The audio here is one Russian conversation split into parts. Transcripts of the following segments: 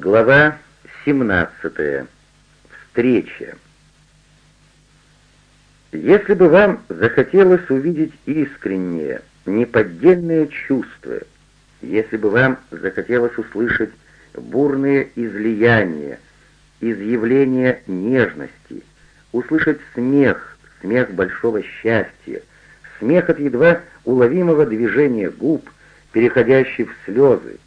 Глава 17. Встреча. Если бы вам захотелось увидеть искреннее, неподдельное чувство, если бы вам захотелось услышать бурные излияния, изъявления нежности, услышать смех, смех большого счастья, смех от едва уловимого движения губ, переходящий в слезы,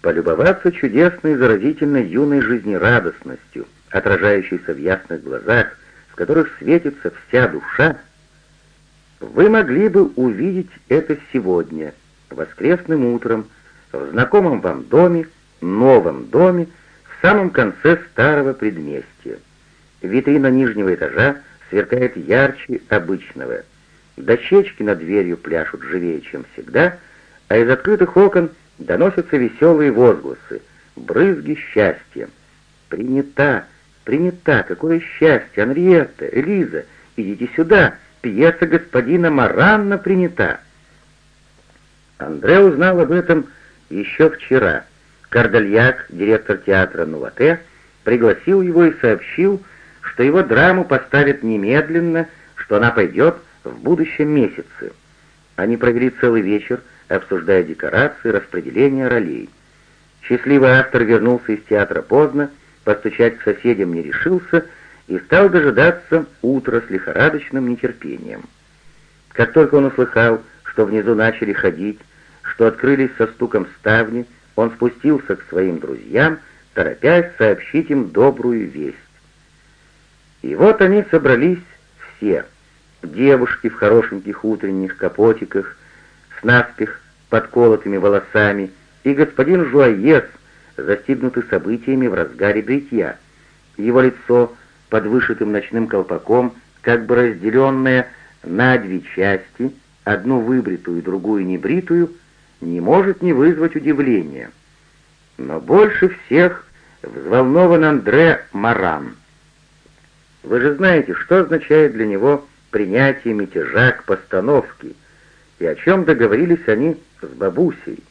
полюбоваться чудесной, заразительной юной жизнерадостностью, отражающейся в ясных глазах, в которых светится вся душа, вы могли бы увидеть это сегодня, воскресным утром, в знакомом вам доме, новом доме, в самом конце старого предместья. Витрина нижнего этажа сверкает ярче обычного. Дощечки над дверью пляшут живее, чем всегда, а из открытых окон — Доносятся веселые возгласы, брызги счастья. «Принята! Принята! Какое счастье! Анриетта! Элиза! Идите сюда! Пьеса господина Маранна принята!» Андре узнал об этом еще вчера. Кардальяк, директор театра Нувате, пригласил его и сообщил, что его драму поставят немедленно, что она пойдет в будущем месяце. Они провели целый вечер, обсуждая декорации, распределение ролей. Счастливый автор вернулся из театра поздно, постучать к соседям не решился и стал дожидаться утра с лихорадочным нетерпением. Как только он услыхал, что внизу начали ходить, что открылись со стуком ставни, он спустился к своим друзьям, торопясь сообщить им добрую весть. И вот они собрались все. Девушки в хорошеньких утренних капотиках, с наспех подколотыми волосами, и господин Жуаес, застигнутый событиями в разгаре бритья. Его лицо под вышитым ночным колпаком, как бы разделенное на две части, одну выбритую, другую небритую, не может не вызвать удивления. Но больше всех взволнован Андре Маран. Вы же знаете, что означает для него принятие мятежа к постановке — и о чем договорились они с бабусей.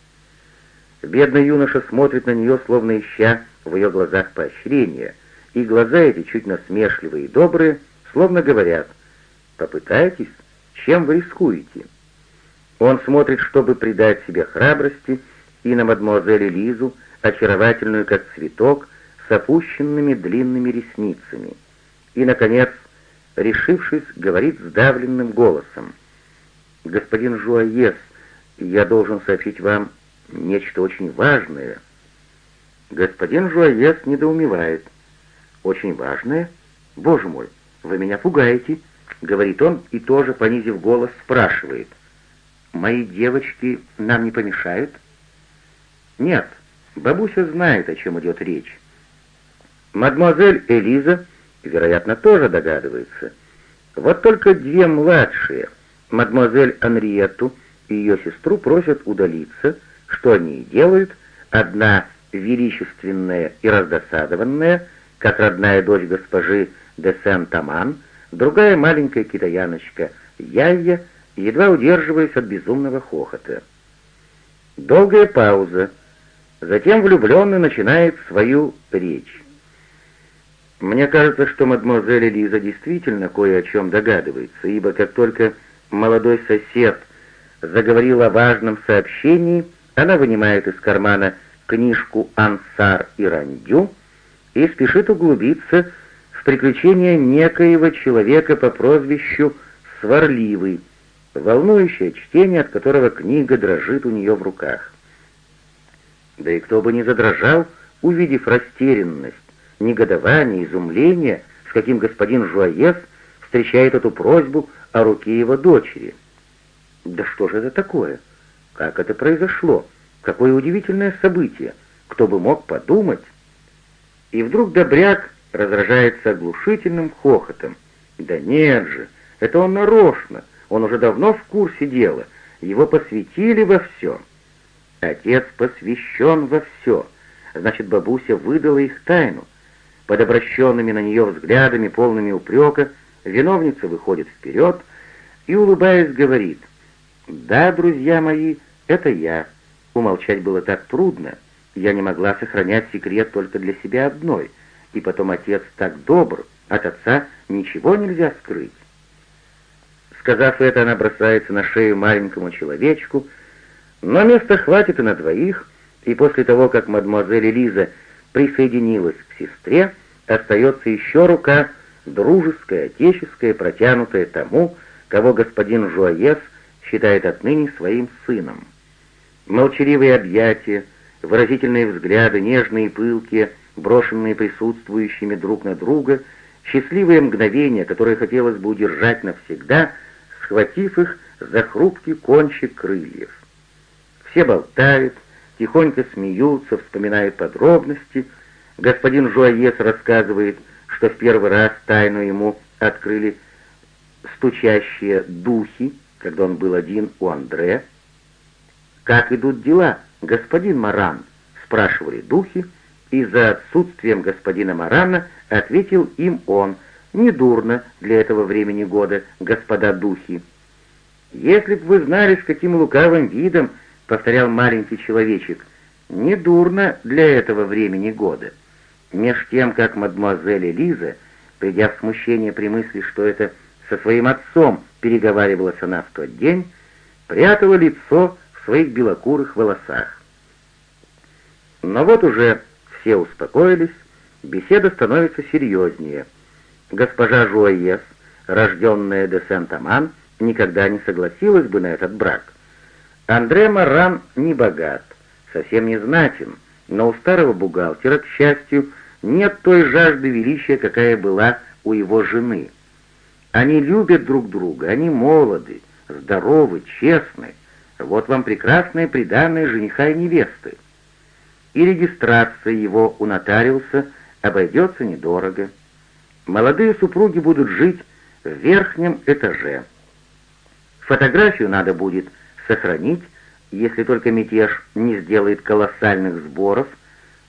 Бедный юноша смотрит на нее, словно ища в ее глазах поощрения, и глаза эти, чуть насмешливые и добрые, словно говорят «Попытайтесь, чем вы рискуете?» Он смотрит, чтобы придать себе храбрости, и на мадемуазель Лизу, очаровательную как цветок, с опущенными длинными ресницами. И, наконец, решившись, говорит сдавленным голосом — «Господин Жуаес, я должен сообщить вам нечто очень важное». Господин Жуаес недоумевает. «Очень важное? Боже мой, вы меня пугаете», — говорит он и тоже, понизив голос, спрашивает. «Мои девочки нам не помешают?» «Нет, бабуся знает, о чем идет речь». Мадемуазель Элиза, вероятно, тоже догадывается. Вот только две младшие — Мадемуазель Анриетту и ее сестру просят удалиться, что они и делают, одна величественная и раздосадованная, как родная дочь госпожи де Сен-Таман, другая маленькая китаяночка Яйя, едва удерживаясь от безумного хохота. Долгая пауза. Затем влюбленный начинает свою речь. Мне кажется, что мадемуазель Лиза действительно кое о чем догадывается, ибо как только молодой сосед заговорил о важном сообщении, она вынимает из кармана книжку «Ансар и Рандю» и спешит углубиться в приключения некоего человека по прозвищу Сварливый, волнующее чтение, от которого книга дрожит у нее в руках. Да и кто бы не задрожал, увидев растерянность, негодование, изумление, с каким господин Жуаес встречает эту просьбу о руке его дочери. Да что же это такое? Как это произошло? Какое удивительное событие! Кто бы мог подумать? И вдруг Добряк разражается оглушительным хохотом. Да нет же, это он нарочно, он уже давно в курсе дела, его посвятили во все. Отец посвящен во все, значит, бабуся выдала их тайну. Под обращенными на нее взглядами, полными упрека, Виновница выходит вперед и, улыбаясь, говорит, «Да, друзья мои, это я». Умолчать было так трудно, я не могла сохранять секрет только для себя одной, и потом отец так добр, от отца ничего нельзя скрыть. Сказав это, она бросается на шею маленькому человечку, но места хватит и на двоих, и после того, как мадемуазель Элиза присоединилась к сестре, остается еще рука, дружеская, отеческая, протянутая тому, кого господин Жуаес считает отныне своим сыном. Молчаливые объятия, выразительные взгляды, нежные и пылкие, брошенные присутствующими друг на друга, счастливые мгновения, которые хотелось бы удержать навсегда, схватив их за хрупкий кончик крыльев. Все болтают, тихонько смеются, вспоминают подробности. Господин Жуаес рассказывает, что в первый раз тайну ему открыли стучащие духи, когда он был один у Андре. «Как идут дела, господин Маран?» — спрашивали духи, и за отсутствием господина Марана ответил им он, «Недурно для этого времени года, господа духи». «Если б вы знали, с каким лукавым видом», — повторял маленький человечек, «недурно для этого времени года». Меж тем, как мадемуазель Элиза, придя в смущение при мысли, что это со своим отцом переговаривалась она в тот день, прятала лицо в своих белокурых волосах. Но вот уже все успокоились, беседа становится серьезнее. Госпожа Жуаес, рожденная де Сент-Аман, никогда не согласилась бы на этот брак. Андре Маран не богат, совсем не знатен, но у старого бухгалтера, к счастью, нет той жажды величия, какая была у его жены. Они любят друг друга, они молоды, здоровы, честны. Вот вам прекрасное приданное жениха и невесты. И регистрация его у нотариуса обойдется недорого. Молодые супруги будут жить в верхнем этаже. Фотографию надо будет сохранить, если только мятеж не сделает колоссальных сборов.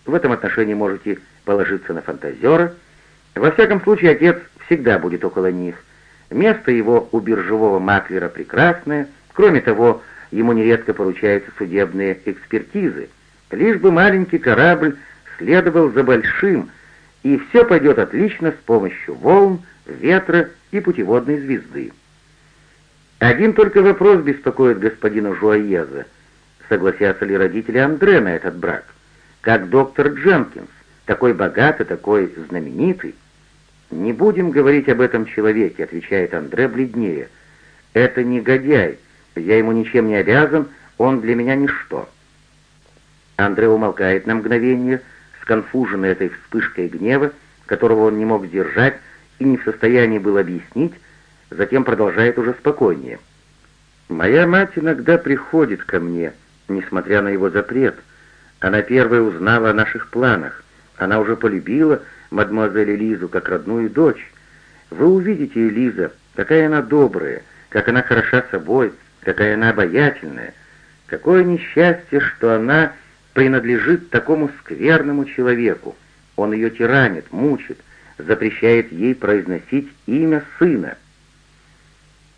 В этом отношении можете положиться на фантазера. Во всяком случае, отец всегда будет около них. Место его у биржевого маклера прекрасное. Кроме того, ему нередко поручаются судебные экспертизы. Лишь бы маленький корабль следовал за большим, и все пойдет отлично с помощью волн, ветра и путеводной звезды. Один только вопрос беспокоит господина Жуаеза. Согласятся ли родители Андре на этот брак? Как доктор Дженкинс, такой богатый, такой знаменитый? «Не будем говорить об этом человеке», — отвечает Андре бледнее. «Это негодяй. Я ему ничем не обязан, он для меня ничто». Андре умолкает на мгновение, сконфуженный этой вспышкой гнева, которого он не мог сдержать и не в состоянии был объяснить, затем продолжает уже спокойнее. «Моя мать иногда приходит ко мне, несмотря на его запрет. Она первая узнала о наших планах. Она уже полюбила мадемуазель Элизу как родную дочь. Вы увидите, Элиза, какая она добрая, как она хороша собой, какая она обаятельная. Какое несчастье, что она принадлежит такому скверному человеку. Он ее тиранит, мучит, запрещает ей произносить имя сына.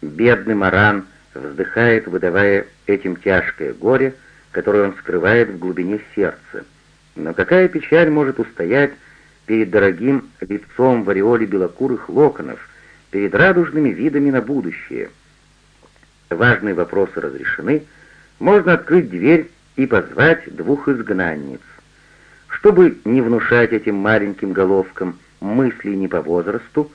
Бедный Маран вздыхает, выдавая этим тяжкое горе, которое он скрывает в глубине сердца. Но какая печаль может устоять перед дорогим лицом в ореоле белокурых локонов, перед радужными видами на будущее? Важные вопросы разрешены, можно открыть дверь и позвать двух изгнанниц. Чтобы не внушать этим маленьким головкам мыслей не по возрасту,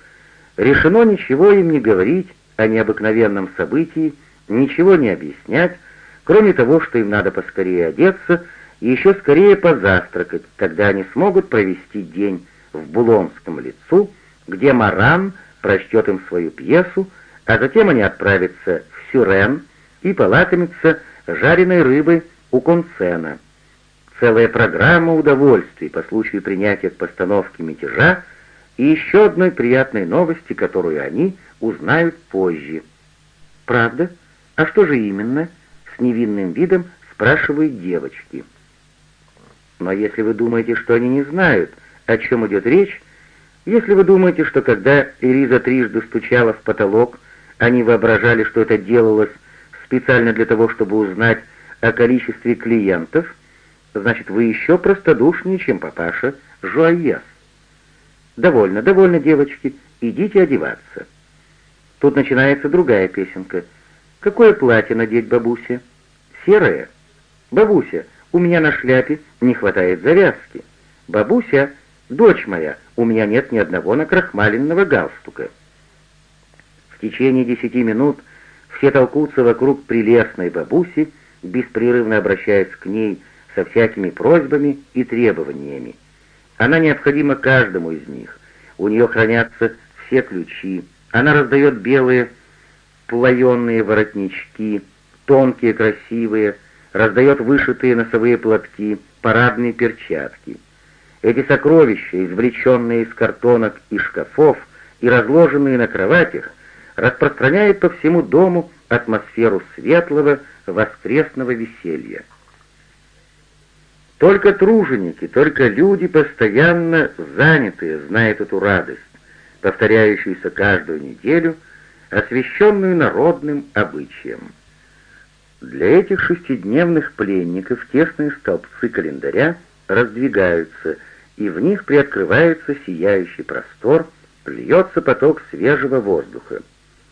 решено ничего им не говорить о необыкновенном событии, ничего не объяснять, кроме того, что им надо поскорее одеться и еще скорее позавтракать, тогда они смогут провести день в Булонском лицу, где Маран прочтет им свою пьесу, а затем они отправятся в Сюрен и полакомятся жареной рыбой у Концена. Целая программа удовольствий по случаю принятия к постановке мятежа и еще одной приятной новости, которую они узнают позже. «Правда? А что же именно?» — с невинным видом спрашивают девочки. Но если вы думаете, что они не знают, о чем идет речь, если вы думаете, что когда Элиза трижды стучала в потолок, они воображали, что это делалось специально для того, чтобы узнать о количестве клиентов, Значит, вы еще простодушнее, чем папаша Жуаес. Довольно, довольно, девочки, идите одеваться. Тут начинается другая песенка. Какое платье надеть бабусе? Серое? Бабуся, у меня на шляпе не хватает завязки. Бабуся, дочь моя, у меня нет ни одного накрахмаленного галстука. В течение десяти минут все толкутся вокруг прелестной бабуси, беспрерывно обращаясь к ней со всякими просьбами и требованиями. Она необходима каждому из них. У нее хранятся все ключи. Она раздает белые плаенные воротнички, тонкие, красивые, раздает вышитые носовые платки, парадные перчатки. Эти сокровища, извлеченные из картонок и шкафов и разложенные на кроватях, распространяют по всему дому атмосферу светлого воскресного веселья. Только труженики, только люди, постоянно занятые, знают эту радость, повторяющуюся каждую неделю, освященную народным обычаем. Для этих шестидневных пленников тесные столбцы календаря раздвигаются, и в них приоткрывается сияющий простор, льется поток свежего воздуха.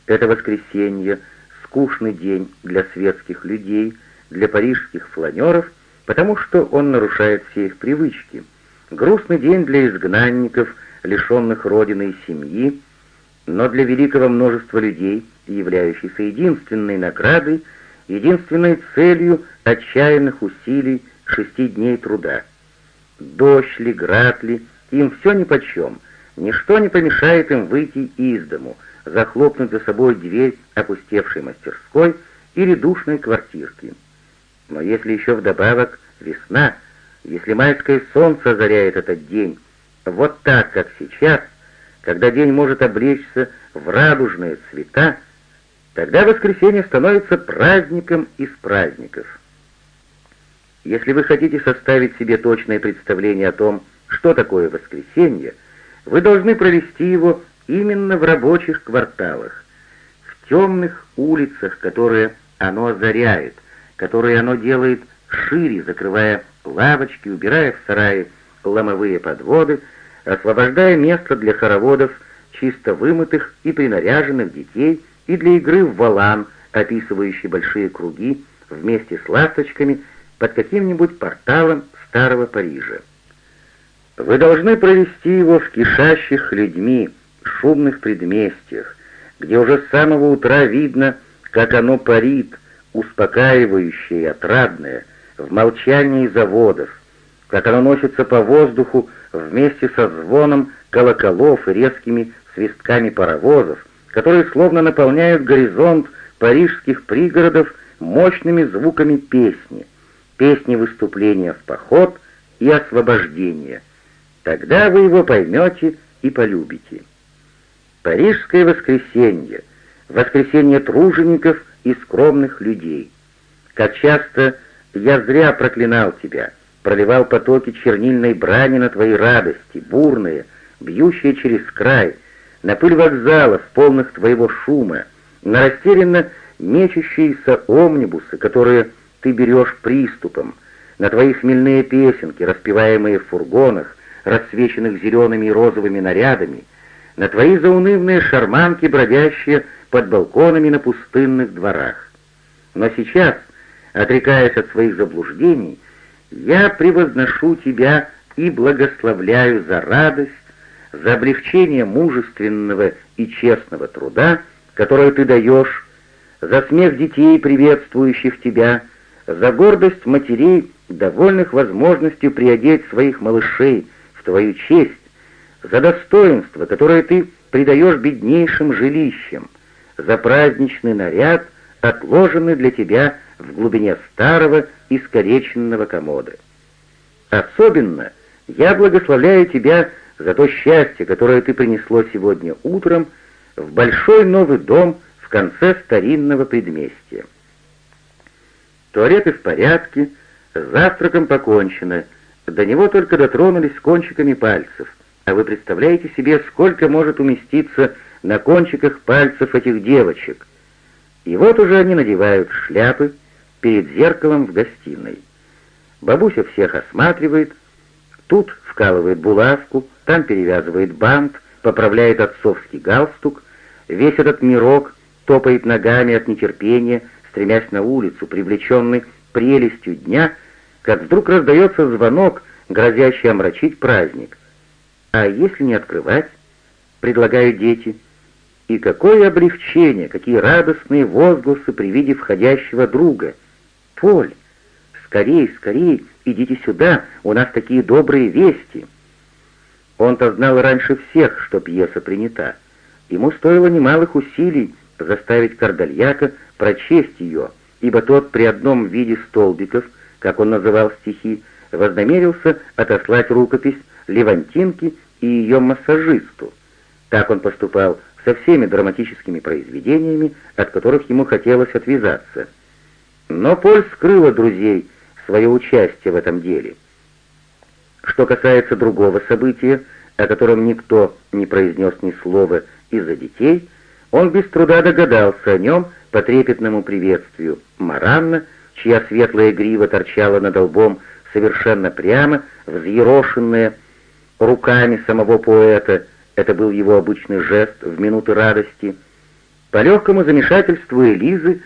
Это воскресенье, скучный день для светских людей, для парижских фланеров — потому что он нарушает все их привычки. Грустный день для изгнанников, лишенных родины и семьи, но для великого множества людей, являющийся единственной наградой, единственной целью отчаянных усилий шести дней труда. Дождь ли, град ли, им все нипочем, ничто не помешает им выйти из дому, захлопнуть за собой дверь опустевшей мастерской или душной квартирки. Но если еще вдобавок весна, если майское солнце озаряет этот день, вот так, как сейчас, когда день может облечься в радужные цвета, тогда воскресенье становится праздником из праздников. Если вы хотите составить себе точное представление о том, что такое воскресенье, вы должны провести его именно в рабочих кварталах, в темных улицах, которые оно озаряет, которые оно делает шире, закрывая лавочки, убирая в сарае ломовые подводы, освобождая место для хороводов чисто вымытых и принаряженных детей и для игры в валан, описывающий большие круги вместе с ласточками под каким-нибудь порталом старого Парижа. Вы должны провести его в кишащих людьми, шумных предместьях, где уже с самого утра видно, как оно парит, успокаивающее и отрадное, в молчании заводов, как оно носится по воздуху вместе со звоном колоколов и резкими свистками паровозов, которые словно наполняют горизонт парижских пригородов мощными звуками песни, песни выступления в поход и освобождения. Тогда вы его поймете и полюбите. Парижское воскресенье, воскресенье тружеников — и скромных людей. Как часто я зря проклинал тебя, проливал потоки чернильной брани на твои радости, бурные, бьющие через край, на пыль вокзалов, полных твоего шума, на растерянно мечущиеся омнибусы, которые ты берешь приступом, на твои хмельные песенки, распеваемые в фургонах, рассвеченных зелеными и розовыми нарядами, на твои заунывные шарманки, бродящие под балконами на пустынных дворах. Но сейчас, отрекаясь от своих заблуждений, я превозношу тебя и благословляю за радость, за облегчение мужественного и честного труда, которое ты даешь, за смех детей, приветствующих тебя, за гордость матерей, довольных возможностью приодеть своих малышей в твою честь, за достоинство, которое ты придаешь беднейшим жилищам, за праздничный наряд, отложенный для тебя в глубине старого искореченного комода. Особенно я благословляю тебя за то счастье, которое ты принесло сегодня утром в большой новый дом в конце старинного предместья. Туалеты в порядке, с завтраком покончено, до него только дотронулись кончиками пальцев, а вы представляете себе, сколько может уместиться на кончиках пальцев этих девочек. И вот уже они надевают шляпы перед зеркалом в гостиной. Бабуся всех осматривает, тут вкалывает булавку, там перевязывает бант, поправляет отцовский галстук, весь этот мирок топает ногами от нетерпения, стремясь на улицу, привлеченный прелестью дня, как вдруг раздается звонок, грозящий омрачить праздник. А если не открывать, предлагают дети, и какое облегчение, какие радостные возгласы при виде входящего друга. «Поль, скорей, скорей, идите сюда, у нас такие добрые вести!» Он-то знал раньше всех, что пьеса принята. Ему стоило немалых усилий заставить Кардальяка прочесть ее, ибо тот при одном виде столбиков, как он называл стихи, вознамерился отослать рукопись Левантинке и ее массажисту. Так он поступал со всеми драматическими произведениями, от которых ему хотелось отвязаться. Но Поль скрыла друзей свое участие в этом деле. Что касается другого события, о котором никто не произнес ни слова из-за детей, он без труда догадался о нем по трепетному приветствию Маранна, чья светлая грива торчала над лбом совершенно прямо, взъерошенная руками самого поэта, это был его обычный жест в минуты радости, по легкому замешательству Элизы,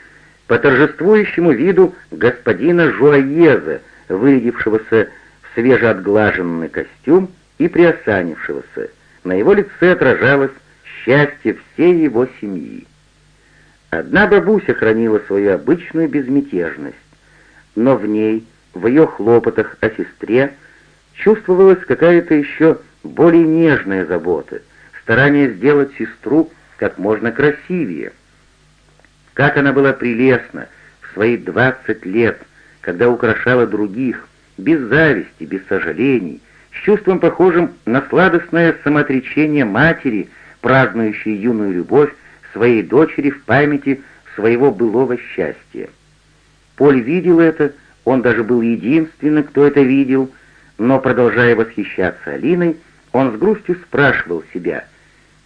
по торжествующему виду господина Жуаеза, вырядившегося в свежеотглаженный костюм и приосанившегося. На его лице отражалось счастье всей его семьи. Одна бабуся хранила свою обычную безмятежность, но в ней, в ее хлопотах о сестре, чувствовалась какая-то еще более нежная забота, старание сделать сестру как можно красивее. Как она была прелестна в свои двадцать лет, когда украшала других, без зависти, без сожалений, с чувством похожим на сладостное самоотречение матери, празднующей юную любовь своей дочери в памяти своего былого счастья. Поль видел это, он даже был единственным, кто это видел, но, продолжая восхищаться Алиной, он с грустью спрашивал себя,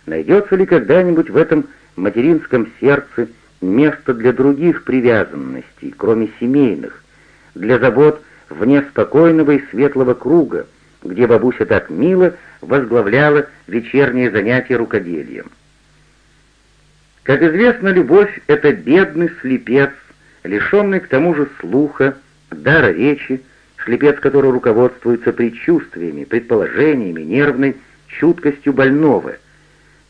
найдется ли когда-нибудь в этом материнском сердце место для других привязанностей, кроме семейных, для забот вне спокойного и светлого круга, где бабуся так мило возглавляла вечерние занятия рукоделием. Как известно, любовь — это бедный слепец, лишенный к тому же слуха, дара речи, слепец, который руководствуется предчувствиями, предположениями, нервной чуткостью больного.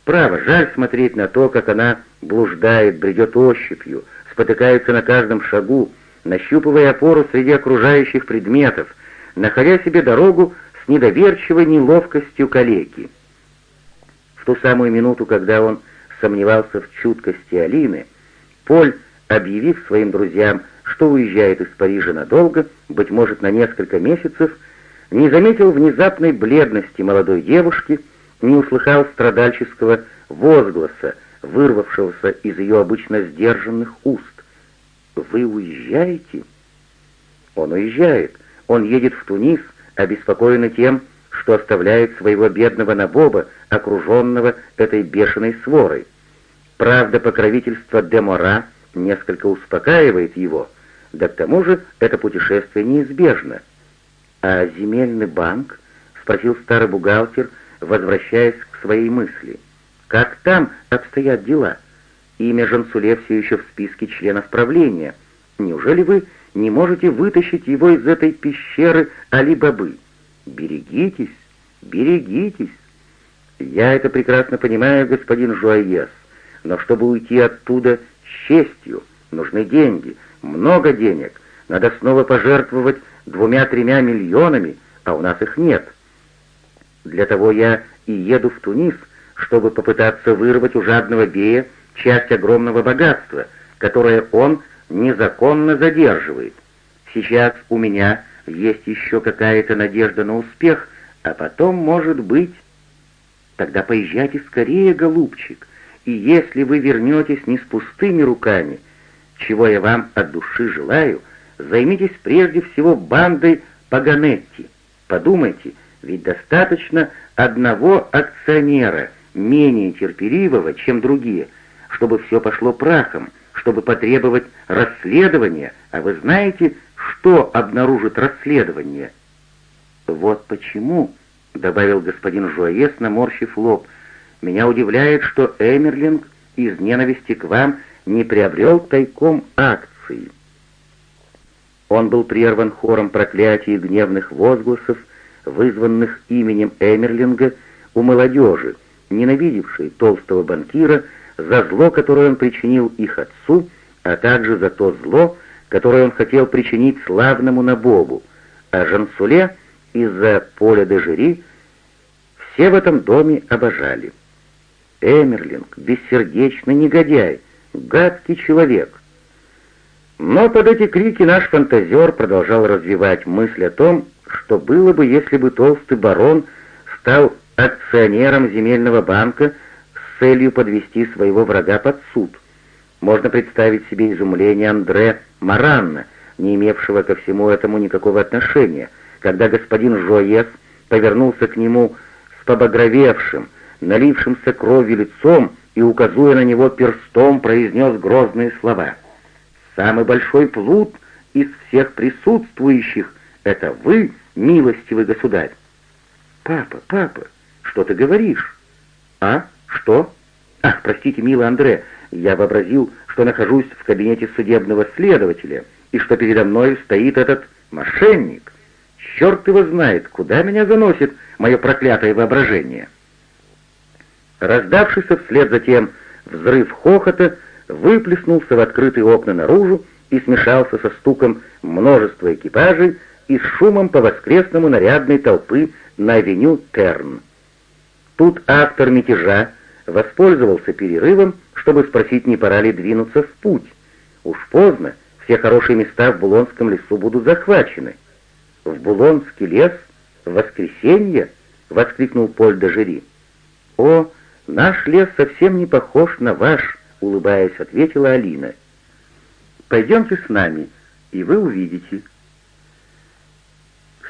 Право, жаль смотреть на то, как она блуждает, бредет ощупью, спотыкается на каждом шагу, нащупывая опору среди окружающих предметов, находя себе дорогу с недоверчивой неловкостью калеки. В ту самую минуту, когда он сомневался в чуткости Алины, Поль, объявив своим друзьям, что уезжает из Парижа надолго, быть может, на несколько месяцев, не заметил внезапной бледности молодой девушки, не услыхал страдальческого возгласа, вырвавшегося из ее обычно сдержанных уст. «Вы уезжаете?» Он уезжает. Он едет в Тунис, обеспокоенный тем, что оставляет своего бедного Набоба, окруженного этой бешеной сворой. Правда, покровительство Демора несколько успокаивает его, да к тому же это путешествие неизбежно. «А земельный банк?» — спросил старый бухгалтер, возвращаясь к своей мысли. «Как там обстоят дела? Имя Жансуле все еще в списке членов правления. Неужели вы не можете вытащить его из этой пещеры Али-Бабы? Берегитесь, берегитесь!» «Я это прекрасно понимаю, господин Жуаес, но чтобы уйти оттуда с честью, нужны деньги, много денег, надо снова пожертвовать двумя-тремя миллионами, а у нас их нет. Для того я и еду в Тунис, чтобы попытаться вырвать у жадного Бея часть огромного богатства, которое он незаконно задерживает. Сейчас у меня есть еще какая-то надежда на успех, а потом, может быть... Тогда поезжайте скорее, голубчик, и если вы вернетесь не с пустыми руками, чего я вам от души желаю, займитесь прежде всего бандой Паганетти. Подумайте, ведь достаточно одного акционера, менее терпеливого, чем другие, чтобы все пошло прахом, чтобы потребовать расследования, а вы знаете, что обнаружит расследование. Вот почему, — добавил господин Жуаес, наморщив лоб, — меня удивляет, что Эмерлинг из ненависти к вам не приобрел тайком акции. Он был прерван хором проклятий и гневных возгласов, вызванных именем Эмерлинга у молодежи, ненавидевшей толстого банкира за зло, которое он причинил их отцу, а также за то зло, которое он хотел причинить славному Набогу, а Жансуле из-за поля де Жери все в этом доме обожали. Эмерлинг, бессердечный негодяй, гадкий человек. Но под эти крики наш фантазер продолжал развивать мысль о том, что было бы, если бы толстый барон стал акционером земельного банка с целью подвести своего врага под суд. Можно представить себе изумление Андре Маранна, не имевшего ко всему этому никакого отношения, когда господин Жоес повернулся к нему с побагровевшим, налившимся кровью лицом и, указуя на него перстом, произнес грозные слова. «Самый большой плут из всех присутствующих — это вы, милостивый государь!» «Папа, папа, что ты говоришь?» «А? Что?» «Ах, простите, милый Андре, я вообразил, что нахожусь в кабинете судебного следователя и что передо мной стоит этот мошенник. Черт его знает, куда меня заносит мое проклятое воображение!» Раздавшийся вслед за тем взрыв хохота выплеснулся в открытые окна наружу и смешался со стуком множества экипажей и с шумом по воскресному нарядной толпы на авеню Терн. Тут автор мятежа воспользовался перерывом, чтобы спросить, не пора ли двинуться в путь. Уж поздно, все хорошие места в Булонском лесу будут захвачены. «В Булонский лес? В воскресенье?» — воскликнул Поль де Жери. «О, «Наш лес совсем не похож на ваш», — улыбаясь, ответила Алина. «Пойдемте с нами, и вы увидите».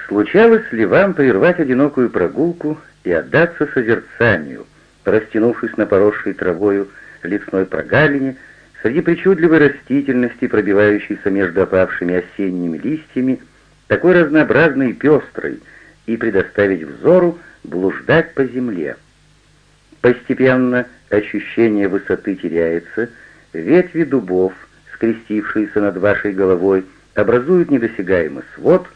Случалось ли вам прервать одинокую прогулку и отдаться созерцанию, растянувшись на поросшей травою лесной прогалине, среди причудливой растительности, пробивающейся между опавшими осенними листьями, такой разнообразной и пестрой, и предоставить взору блуждать по земле. Постепенно ощущение высоты теряется, ветви дубов, скрестившиеся над вашей головой, образуют недосягаемый свод,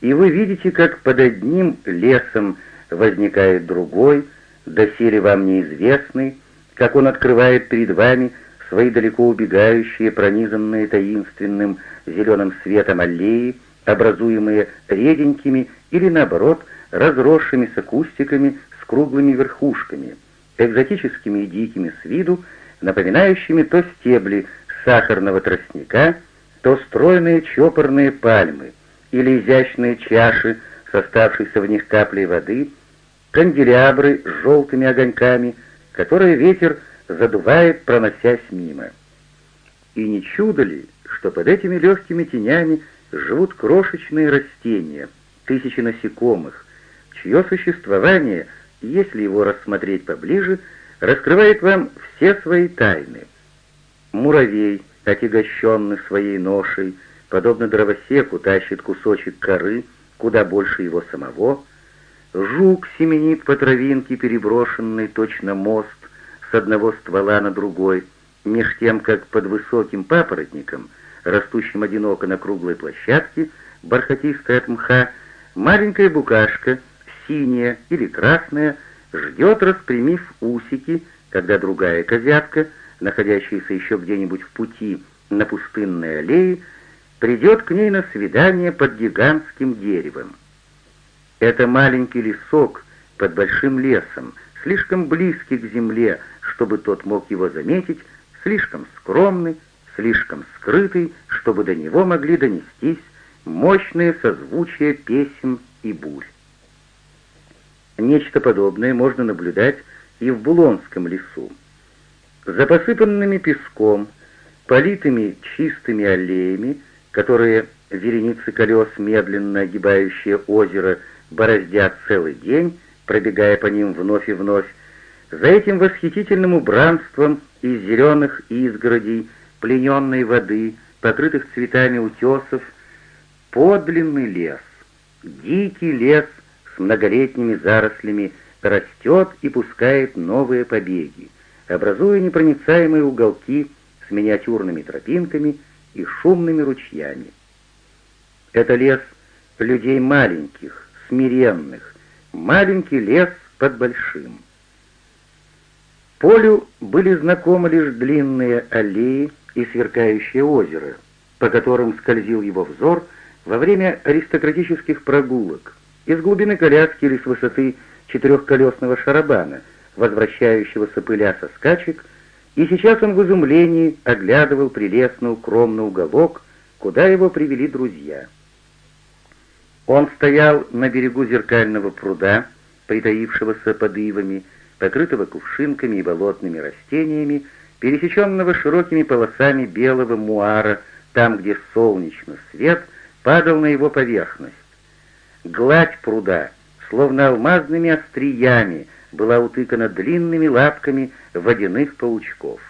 и вы видите, как под одним лесом возникает другой, доселе вам неизвестный, как он открывает перед вами свои далеко убегающие, пронизанные таинственным зеленым светом аллеи, образуемые реденькими или, наоборот, разросшимися кустиками с круглыми верхушками — экзотическими и дикими с виду, напоминающими то стебли сахарного тростника, то стройные чопорные пальмы или изящные чаши с оставшейся в них каплей воды, канделябры с желтыми огоньками, которые ветер задувает, проносясь мимо. И не чудо ли, что под этими легкими тенями живут крошечные растения, тысячи насекомых, чье существование — если его рассмотреть поближе, раскрывает вам все свои тайны. Муравей, отягощенный своей ношей, подобно дровосеку, тащит кусочек коры, куда больше его самого. Жук семенит по травинке, переброшенный точно мост с одного ствола на другой, меж тем, как под высоким папоротником, растущим одиноко на круглой площадке, бархатистая от мха, маленькая букашка — синяя или красная, ждет, распрямив усики, когда другая козявка, находящаяся еще где-нибудь в пути на пустынной аллее, придет к ней на свидание под гигантским деревом. Это маленький лесок под большим лесом, слишком близкий к земле, чтобы тот мог его заметить, слишком скромный, слишком скрытый, чтобы до него могли донестись мощные созвучия песен и бурь. Нечто подобное можно наблюдать и в Булонском лесу. За посыпанными песком, политыми чистыми аллеями, которые вереницы колес, медленно огибающие озеро, бороздят целый день, пробегая по ним вновь и вновь, за этим восхитительным убранством из зеленых изгородей, плененной воды, покрытых цветами утесов, Подлинный лес, дикий лес с многолетними зарослями растет и пускает новые побеги, образуя непроницаемые уголки с миниатюрными тропинками и шумными ручьями. Это лес людей маленьких, смиренных, маленький лес под большим. Полю были знакомы лишь длинные аллеи и сверкающее озеро, по которым скользил его взор во время аристократических прогулок, из глубины коляски или с высоты четырехколесного шарабана, возвращающегося пыля со скачек, и сейчас он в изумлении оглядывал прелестно укромный уголок, куда его привели друзья. Он стоял на берегу зеркального пруда, притаившегося под ивами, покрытого кувшинками и болотными растениями, пересеченного широкими полосами белого муара, там, где солнечный свет падал на его поверхность. Гладь пруда, словно алмазными остриями, была утыкана длинными лапками водяных паучков.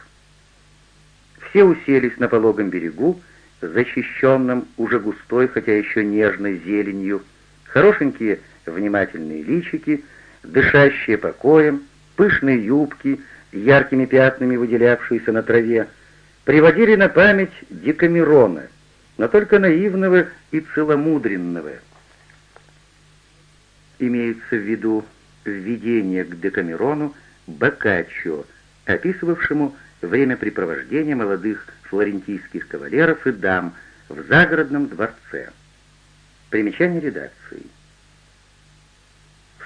Все уселись на пологом берегу, защищенном уже густой, хотя еще нежной зеленью, хорошенькие внимательные личики, дышащие покоем, пышные юбки, яркими пятнами выделявшиеся на траве, приводили на память Декамерона, но только наивного и целомудренного. Имеется в виду введение к Декамерону Боккаччо, описывавшему времяпрепровождение молодых флорентийских кавалеров и дам в загородном дворце. Примечание редакции.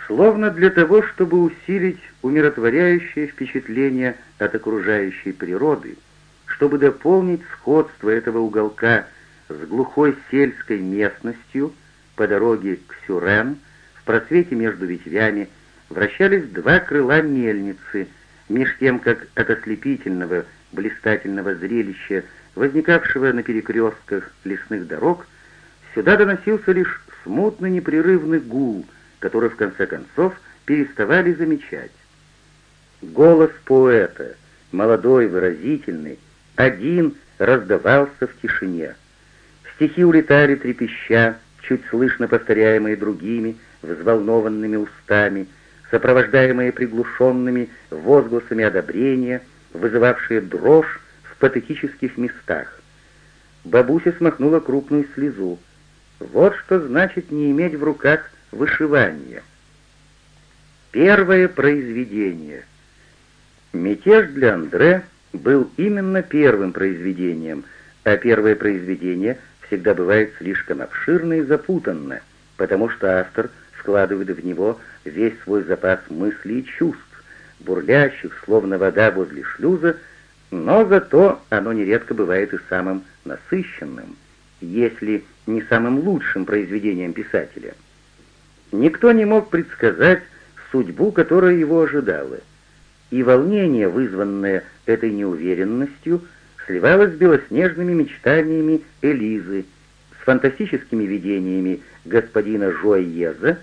Словно для того, чтобы усилить умиротворяющее впечатление от окружающей природы, чтобы дополнить сходство этого уголка с глухой сельской местностью по дороге к Сюрен, в просвете между ветвями вращались два крыла мельницы, меж тем, как от ослепительного, блистательного зрелища, возникавшего на перекрестках лесных дорог, сюда доносился лишь смутно непрерывный гул — который в конце концов переставали замечать. Голос поэта, молодой, выразительный, один раздавался в тишине. Стихи улетали трепеща, чуть слышно повторяемые другими, взволнованными устами, сопровождаемые приглушенными возгласами одобрения, вызывавшие дрожь в патетических местах. Бабуся смахнула крупную слезу. Вот что значит не иметь в руках вышивание. Первое произведение. Мятеж для Андре был именно первым произведением, а первое произведение всегда бывает слишком обширно и запутанно, потому что автор вкладывает в него весь свой запас мыслей и чувств, бурлящих, словно вода возле шлюза, но зато оно нередко бывает и самым насыщенным, если не самым лучшим произведением писателя — Никто не мог предсказать судьбу, которая его ожидала, и волнение, вызванное этой неуверенностью, сливалось с белоснежными мечтаниями Элизы, с фантастическими видениями господина Жуайеза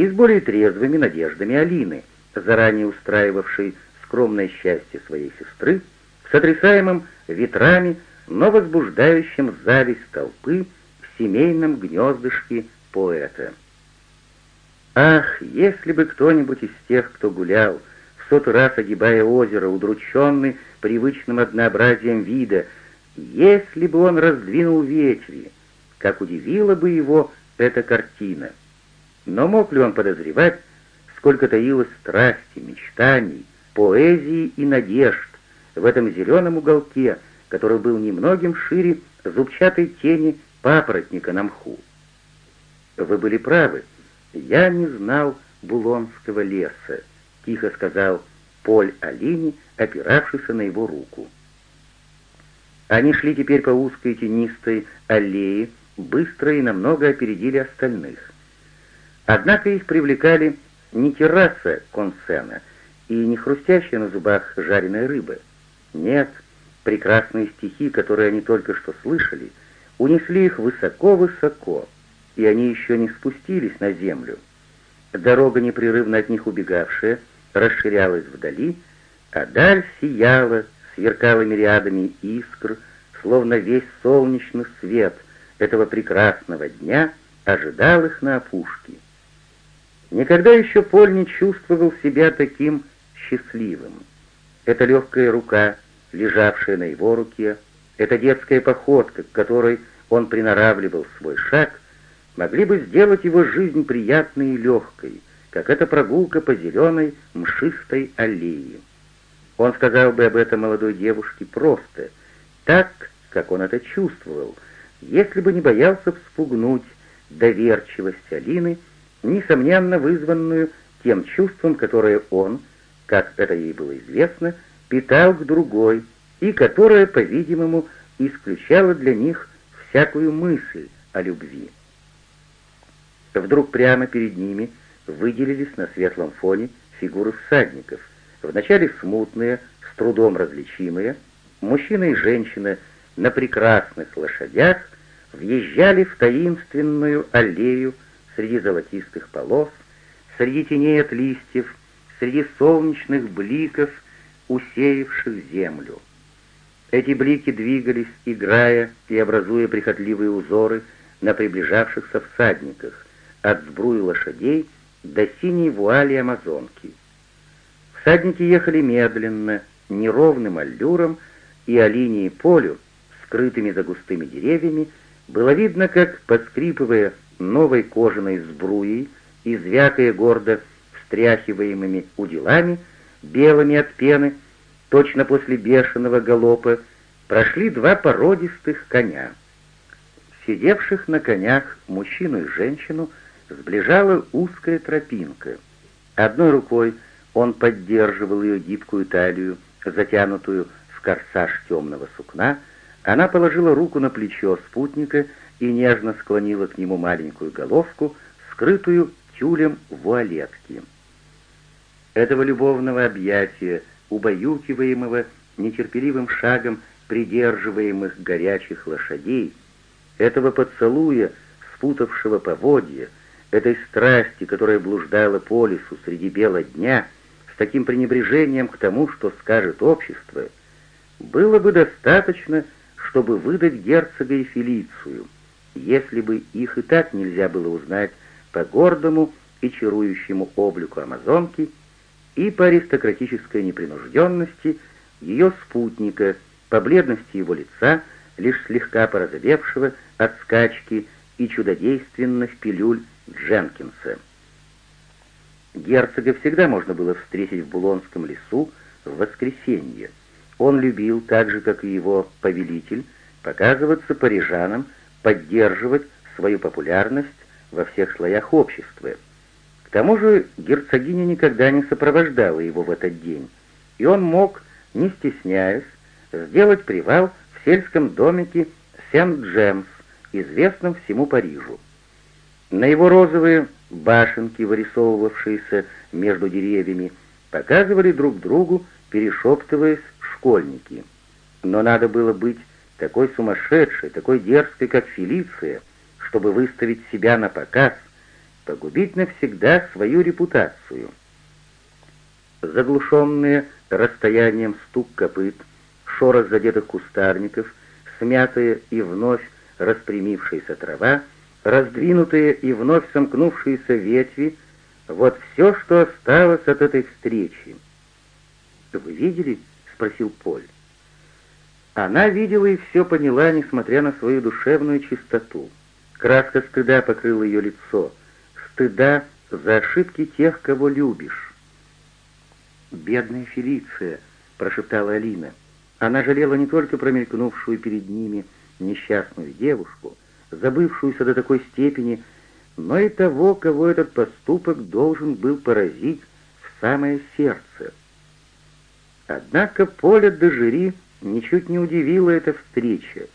и с более трезвыми надеждами Алины, заранее устраивавшей скромное счастье своей сестры, в сотрясаемом ветрами, но возбуждающем зависть толпы в семейном гнездышке поэта. Ах, если бы кто-нибудь из тех, кто гулял, в сотый раз огибая озеро, удрученный привычным однообразием вида, если бы он раздвинул ветви, как удивила бы его эта картина. Но мог ли он подозревать, сколько таилось страсти, мечтаний, поэзии и надежд в этом зеленом уголке, который был немногим шире зубчатой тени папоротника на мху? Вы были правы, «Я не знал Булонского леса», — тихо сказал Поль Алини, опиравшийся на его руку. Они шли теперь по узкой тенистой аллее, быстро и намного опередили остальных. Однако их привлекали не терраса консена и не хрустящая на зубах жареная рыба. Нет, прекрасные стихи, которые они только что слышали, унесли их высоко-высоко и они еще не спустились на землю. Дорога, непрерывно от них убегавшая, расширялась вдали, а даль сияла, сверкала мириадами искр, словно весь солнечный свет этого прекрасного дня ожидал их на опушке. Никогда еще Поль не чувствовал себя таким счастливым. Эта легкая рука, лежавшая на его руке, эта детская походка, к которой он приноравливал свой шаг, могли бы сделать его жизнь приятной и легкой, как эта прогулка по зеленой мшистой аллее. Он сказал бы об этом молодой девушке просто, так, как он это чувствовал, если бы не боялся вспугнуть доверчивость Алины, несомненно вызванную тем чувством, которое он, как это ей было известно, питал к другой, и которое, по-видимому, исключало для них всякую мысль о любви. Вдруг прямо перед ними выделились на светлом фоне фигуры всадников, вначале смутные, с трудом различимые, мужчина и женщина на прекрасных лошадях въезжали в таинственную аллею среди золотистых полос, среди теней от листьев, среди солнечных бликов, усеявших землю. Эти блики двигались, играя и образуя прихотливые узоры на приближавшихся всадниках, от сбруи лошадей до синей вуали амазонки. Всадники ехали медленно, неровным аллюром, и о линии полю, скрытыми за густыми деревьями, было видно, как, подскрипывая новой кожаной сбруей и звякая гордо встряхиваемыми уделами, белыми от пены, точно после бешеного галопа, прошли два породистых коня. Сидевших на конях мужчину и женщину сближала узкая тропинка. Одной рукой он поддерживал ее гибкую талию, затянутую в корсаж темного сукна, она положила руку на плечо спутника и нежно склонила к нему маленькую головку, скрытую тюлем вуалетки. Этого любовного объятия, убаюкиваемого нетерпеливым шагом придерживаемых горячих лошадей, этого поцелуя, спутавшего поводья, этой страсти, которая блуждала по лесу среди бела дня, с таким пренебрежением к тому, что скажет общество, было бы достаточно, чтобы выдать герцога и Фелицию, если бы их и так нельзя было узнать по гордому и чарующему облику амазонки и по аристократической непринужденности ее спутника, по бледности его лица, лишь слегка порозовевшего от скачки и чудодейственных пилюль Дженкинса. Герцога всегда можно было встретить в Булонском лесу в воскресенье. Он любил, так же, как и его повелитель, показываться парижанам, поддерживать свою популярность во всех слоях общества. К тому же герцогиня никогда не сопровождала его в этот день, и он мог, не стесняясь, сделать привал в сельском домике Сент-Джемс, известном всему Парижу. На его розовые башенки, вырисовывавшиеся между деревьями, показывали друг другу, перешептываясь, школьники. Но надо было быть такой сумасшедшей, такой дерзкой, как Фелиция, чтобы выставить себя на показ, погубить навсегда свою репутацию. Заглушенные расстоянием стук копыт, шорох задетых кустарников, смятая и вновь распрямившаяся трава, раздвинутые и вновь сомкнувшиеся ветви — вот все, что осталось от этой встречи. «Вы видели?» — спросил Поль. Она видела и все поняла, несмотря на свою душевную чистоту. Краска стыда покрыла ее лицо, стыда за ошибки тех, кого любишь. «Бедная Фелиция», — прошептала Алина. Она жалела не только промелькнувшую перед ними несчастную девушку, забывшуюся до такой степени, но и того, кого этот поступок должен был поразить в самое сердце. Однако Поля де Жири ничуть не удивила эта встреча.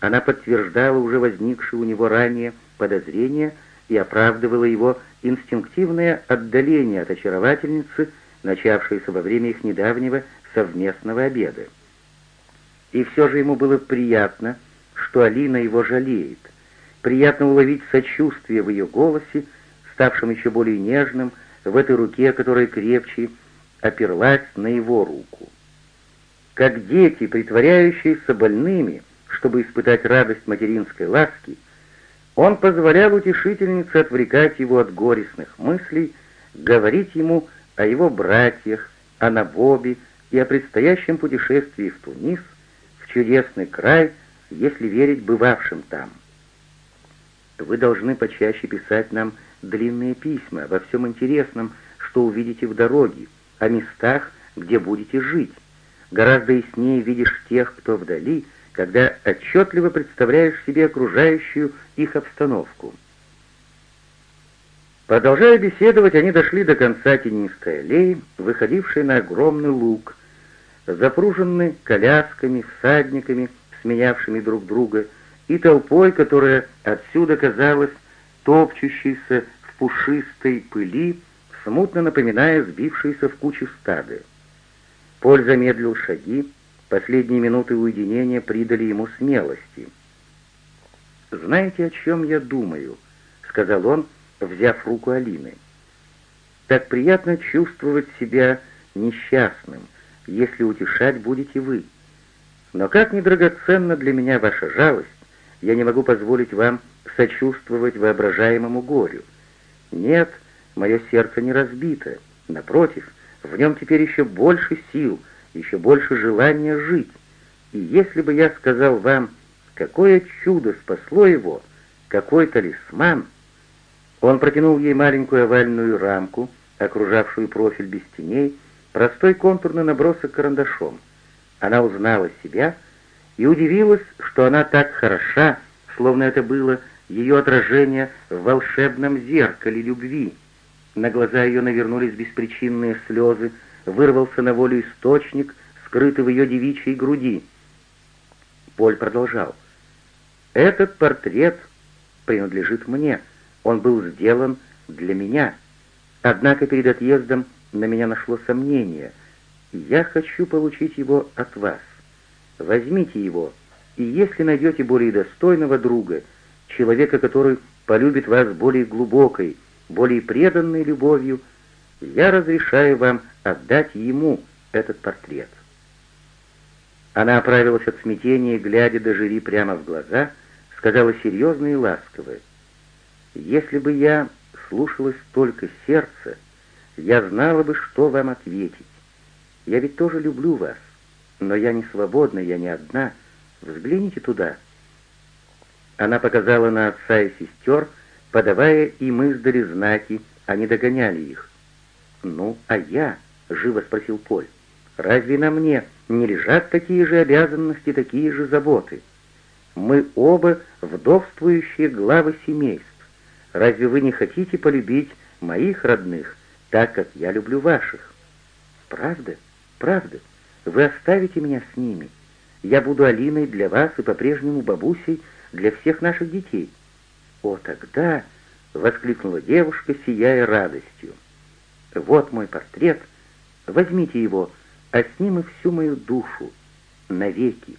Она подтверждала уже возникшее у него ранее подозрение и оправдывала его инстинктивное отдаление от очаровательницы, начавшееся во время их недавнего совместного обеда. И все же ему было приятно, что Алина его жалеет. Приятно уловить сочувствие в ее голосе, ставшем еще более нежным, в этой руке, которая крепче оперлась на его руку. Как дети, притворяющиеся больными, чтобы испытать радость материнской ласки, Он позволял утешительнице отвлекать его от горестных мыслей, говорить ему о его братьях, о Набобе и о предстоящем путешествии в Тунис, в чудесный край, если верить бывавшим там. Вы должны почаще писать нам длинные письма во всем интересном, что увидите в дороге, о местах, где будете жить. Гораздо яснее видишь тех, кто вдали, когда отчетливо представляешь себе окружающую их обстановку. Продолжая беседовать, они дошли до конца тенистой аллеи, выходившей на огромный луг, запруженный колясками, всадниками, сменявшими друг друга, и толпой, которая отсюда казалась топчущейся в пушистой пыли, смутно напоминая сбившиеся в кучу стады. Поль замедлил шаги, последние минуты уединения придали ему смелости. «Знаете, о чем я думаю?» — сказал он, взяв руку Алины. «Так приятно чувствовать себя несчастным, если утешать будете вы. Но как недрагоценна для меня ваша жалость, я не могу позволить вам сочувствовать воображаемому горю. Нет, мое сердце не разбито, напротив, в нем теперь еще больше сил, еще больше желания жить. И если бы я сказал вам, какое чудо спасло его, какой талисман, он протянул ей маленькую овальную рамку, окружавшую профиль без теней, простой контурный набросок карандашом. Она узнала себя и удивилась, что она так хороша, словно это было ее отражение в волшебном зеркале любви. На глаза ее навернулись беспричинные слезы, вырвался на волю источник, скрытый в ее девичьей груди. Поль продолжал. «Этот портрет принадлежит мне. Он был сделан для меня. Однако перед отъездом на меня нашло сомнение. Я хочу получить его от вас. Возьмите его, и если найдете более достойного друга, человека, который полюбит вас более глубокой, более преданной любовью, я разрешаю вам отдать ему этот портрет». Она оправилась от смятения, глядя до жюри прямо в глаза, сказала серьезно и ласково, «Если бы я слушалась только сердца, я знала бы, что вам ответить. Я ведь тоже люблю вас, но я не свободна, я не одна. Взгляните туда». Она показала на отца и сестер, подавая им издали знаки, они догоняли их. «Ну, а я?» — живо спросил Поль. «Разве на мне не лежат такие же обязанности, такие же заботы? Мы оба вдовствующие главы семейств. Разве вы не хотите полюбить моих родных, так как я люблю ваших? Правда? Правда? Вы оставите меня с ними. Я буду Алиной для вас и по-прежнему бабусей для всех наших детей. О, тогда... — воскликнула девушка, сияя радостью. Вот мой портрет. Возьмите его, а с ним и всю мою душу. Навеки.